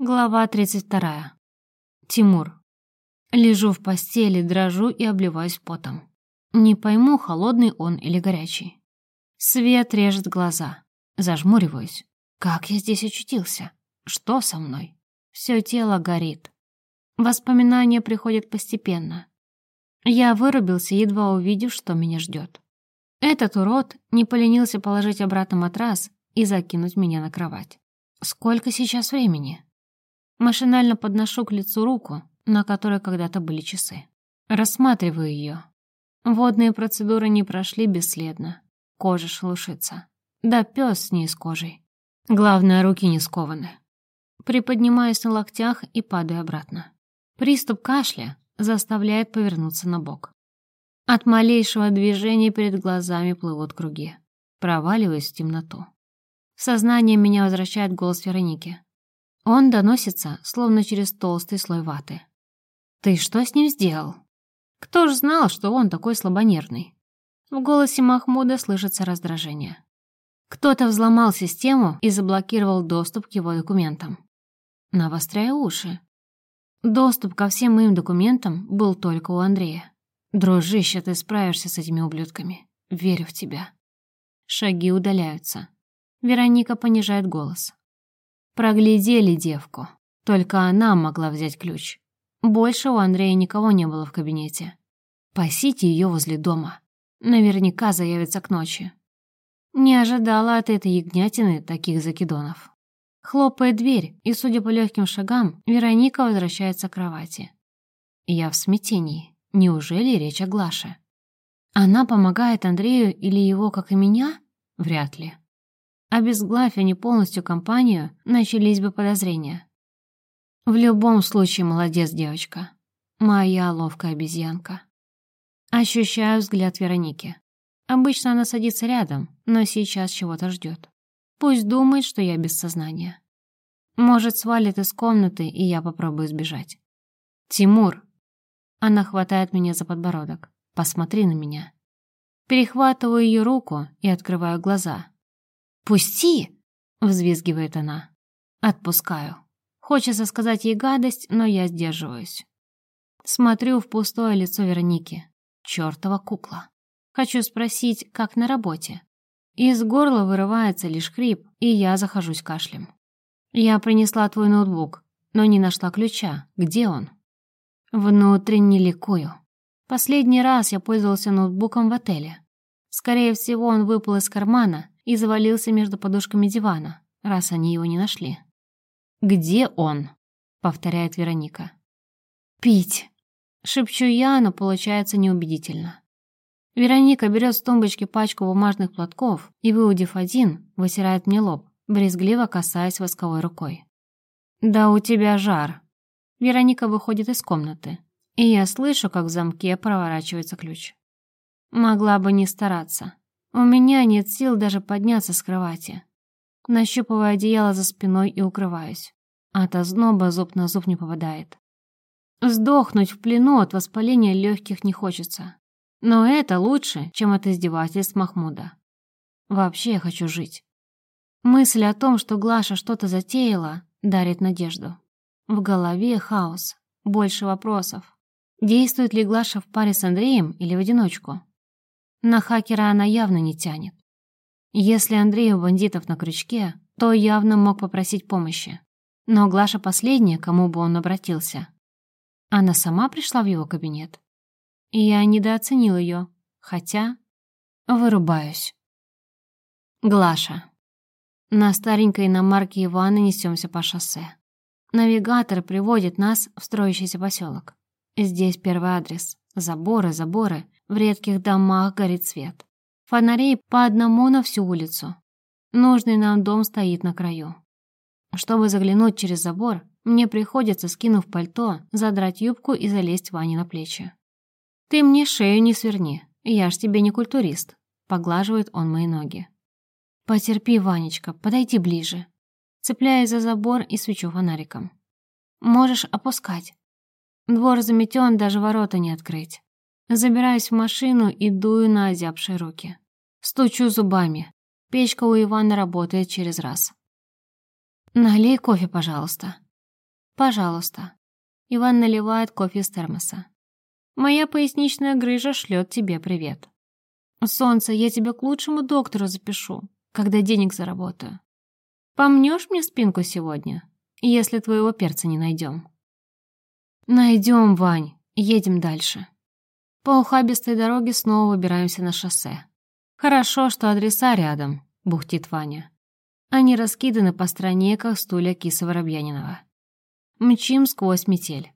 Глава 32. Тимур. Лежу в постели, дрожу и обливаюсь потом. Не пойму, холодный он или горячий. Свет режет глаза. Зажмуриваюсь. Как я здесь очутился? Что со мной? Все тело горит. Воспоминания приходят постепенно. Я вырубился, едва увидев, что меня ждет. Этот урод не поленился положить обратно матрас и закинуть меня на кровать. Сколько сейчас времени? Машинально подношу к лицу руку, на которой когда-то были часы. Рассматриваю ее. Водные процедуры не прошли бесследно. Кожа шелушится. Да пес с ней с кожей. Главное, руки не скованы. Приподнимаюсь на локтях и падаю обратно. Приступ кашля заставляет повернуться на бок. От малейшего движения перед глазами плывут круги. Проваливаюсь в темноту. В сознание меня возвращает голос Вероники. Он доносится, словно через толстый слой ваты. «Ты что с ним сделал?» «Кто ж знал, что он такой слабонервный?» В голосе Махмуда слышится раздражение. Кто-то взломал систему и заблокировал доступ к его документам. Навостряю уши. Доступ ко всем моим документам был только у Андрея. «Дружище, ты справишься с этими ублюдками. Верю в тебя». Шаги удаляются. Вероника понижает голос. Проглядели девку. Только она могла взять ключ. Больше у Андрея никого не было в кабинете. Пасите ее возле дома. Наверняка заявится к ночи. Не ожидала от этой ягнятины таких закидонов. Хлопает дверь, и, судя по легким шагам, Вероника возвращается к кровати. Я в смятении. Неужели речь о Глаше? Она помогает Андрею или его, как и меня? Вряд ли. Обезглавь они полностью компанию, начались бы подозрения. В любом случае, молодец девочка. Моя ловкая обезьянка. Ощущаю взгляд Вероники. Обычно она садится рядом, но сейчас чего-то ждет. Пусть думает, что я без сознания. Может, свалит из комнаты, и я попробую сбежать. «Тимур!» Она хватает меня за подбородок. «Посмотри на меня». Перехватываю ее руку и открываю глаза. «Пусти!» — взвизгивает она. Отпускаю. Хочется сказать ей гадость, но я сдерживаюсь. Смотрю в пустое лицо Вероники. Чёртова кукла. Хочу спросить, как на работе. Из горла вырывается лишь хрип, и я захожусь кашлем. Я принесла твой ноутбук, но не нашла ключа. Где он? Внутренне ликую. Последний раз я пользовался ноутбуком в отеле. Скорее всего, он выпал из кармана и завалился между подушками дивана, раз они его не нашли. «Где он?» — повторяет Вероника. «Пить!» — шепчу я, но получается неубедительно. Вероника берет с тумбочки пачку бумажных платков и, выудив один, вытирает мне лоб, брезгливо касаясь восковой рукой. «Да у тебя жар!» Вероника выходит из комнаты, и я слышу, как в замке проворачивается ключ. Могла бы не стараться. У меня нет сил даже подняться с кровати. Нащупываю одеяло за спиной и укрываюсь. От озноба зуб на зуб не попадает. Сдохнуть в плену от воспаления легких не хочется. Но это лучше, чем от издевательств Махмуда. Вообще я хочу жить. Мысль о том, что Глаша что-то затеяла, дарит надежду. В голове хаос, больше вопросов. Действует ли Глаша в паре с Андреем или в одиночку? На хакера она явно не тянет. Если Андрей у бандитов на крючке, то явно мог попросить помощи. Но Глаша последняя, кому бы он обратился. Она сама пришла в его кабинет. Я недооценил ее, хотя... Вырубаюсь. Глаша. На старенькой иномарке Ивана несемся по шоссе. Навигатор приводит нас в строящийся поселок. Здесь первый адрес. Заборы, заборы в редких домах горит свет. Фонарей по одному на всю улицу. Нужный нам дом стоит на краю. Чтобы заглянуть через забор, мне приходится, скинув пальто, задрать юбку и залезть Ване на плечи. «Ты мне шею не сверни, я ж тебе не культурист», — поглаживает он мои ноги. «Потерпи, Ванечка, подойди ближе». Цепляясь за забор и свечу фонариком. «Можешь опускать. Двор заметен, даже ворота не открыть. Забираюсь в машину и дую на озябшие руки. Стучу зубами. Печка у Ивана работает через раз. «Налей кофе, пожалуйста». Пожалуйста. Иван наливает кофе из термоса. Моя поясничная грыжа шлет тебе привет. Солнце, я тебя к лучшему доктору запишу, когда денег заработаю. Помнешь мне спинку сегодня, если твоего перца не найдем? Найдем, Вань, едем дальше. По ухабистой дороге снова выбираемся на шоссе. Хорошо, что адреса рядом, бухтит Ваня. Они раскиданы по стране, как стулья киса Воробьянинова. Мчим сквозь метель.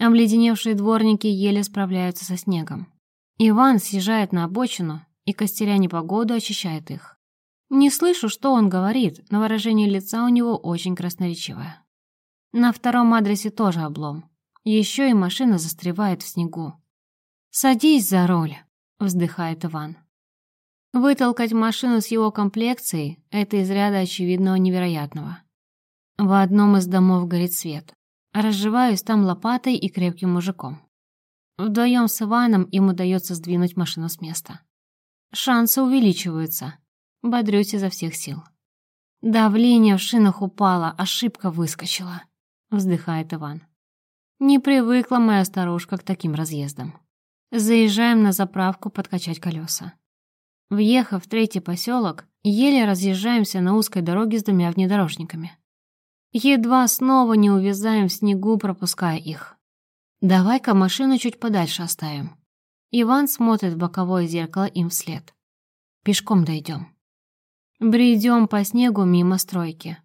Обледеневшие дворники еле справляются со снегом. Иван съезжает на обочину и, костеря непогоду, очищает их. Не слышу, что он говорит, но выражение лица у него очень красноречивое. На втором адресе тоже облом. Еще и машина застревает в снегу. «Садись за руль», — вздыхает Иван. Вытолкать машину с его комплекцией — это из ряда очевидного невероятного. В одном из домов горит свет. Разживаюсь там лопатой и крепким мужиком. Вдвоем с Иваном им удается сдвинуть машину с места. Шансы увеличиваются. Бодрюсь изо всех сил. Давление в шинах упало, ошибка выскочила. Вздыхает Иван. Не привыкла моя старушка к таким разъездам. Заезжаем на заправку подкачать колеса. Въехав в третий поселок, еле разъезжаемся на узкой дороге с двумя внедорожниками. Едва снова не увязаем в снегу, пропуская их. «Давай-ка машину чуть подальше оставим». Иван смотрит в боковое зеркало им вслед. «Пешком дойдем». Бредем по снегу мимо стройки.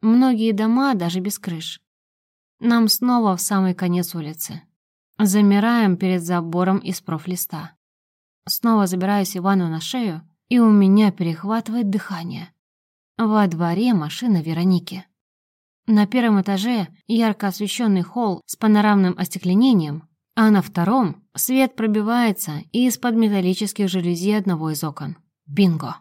Многие дома даже без крыш. Нам снова в самый конец улицы. Замираем перед забором из профлиста. Снова забираюсь Ивану на шею, и у меня перехватывает дыхание. Во дворе машина Вероники. На первом этаже ярко освещенный холл с панорамным остекленением, а на втором свет пробивается из-под металлических жалюзи одного из окон. Бинго!